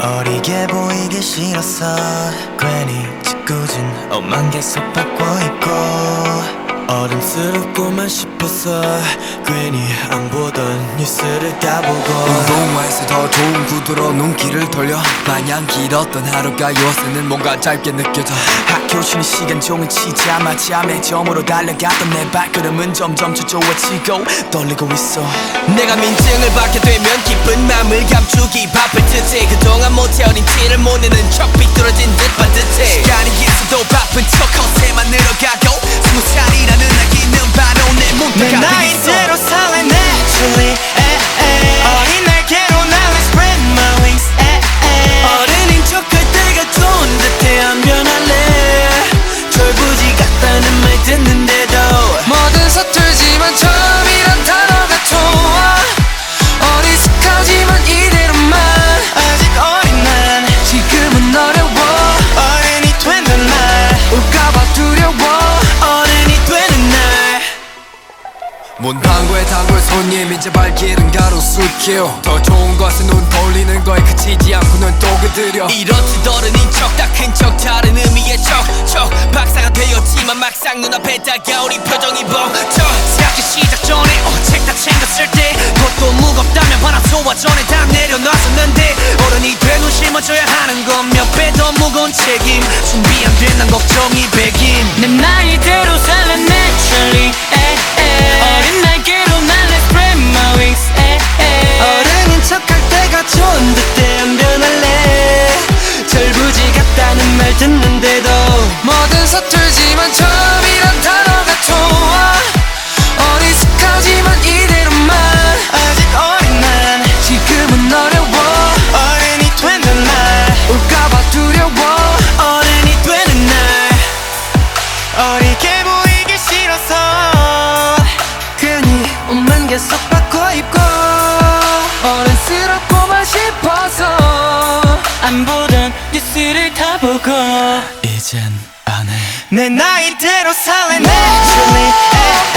어리게 보이기 싫었어 괜히 짓궂은 옷만 계속 받고 있고 어른스럽고만 싶었어 괜히 안 보던 뉴스를 까보고 운동화에서 더 좋은 구두로 눈길을 돌려 마냥 길었던 하루가 요새는 뭔가 짧게 느껴져 학교 쉬는 시간 종일 치자마자 매점으로 달려갔던 내 발걸음은 점점 초조해지고 떨리고 있어 내가 민증을 받게 되면 문방구에 단골 손님 이 제 발길은 가로수길 더 좋은 것은 눈 돌리는 거에 그치지 않고 넌또 그들여 이렇듯 어른인 척다큰척 다른 의미의 척척. 박사가 되었지만 막상 눈앞에 다가오니 표정이 벙쩍 생각해 시작 전에 어책 다 챙겼을 때 그것도 무겁다면 화나 소화 전에 다 내려놨었는데 어른이 되고 짊어져야 하는 건 몇 배 더 무거운 책임. 준비 안 된 난 걱정이 백인 내 나이대로 살 듣는데도 뭐든 서툴지만 처음이란 단어가 좋아. 어리숙하지만 이대로만. 아직 어린 난 지금은 어려워. 어른이 되는 날 올까봐 두려워. 어른이 되는 날 어리게 보이기 싫어서. 괜히 옷만 계속 바꿔 입고 어른스럽고만 싶어서 안 보던 뉴스를 다 보고 이젠 안해 내 나이대로 살래 naturally. 어린 날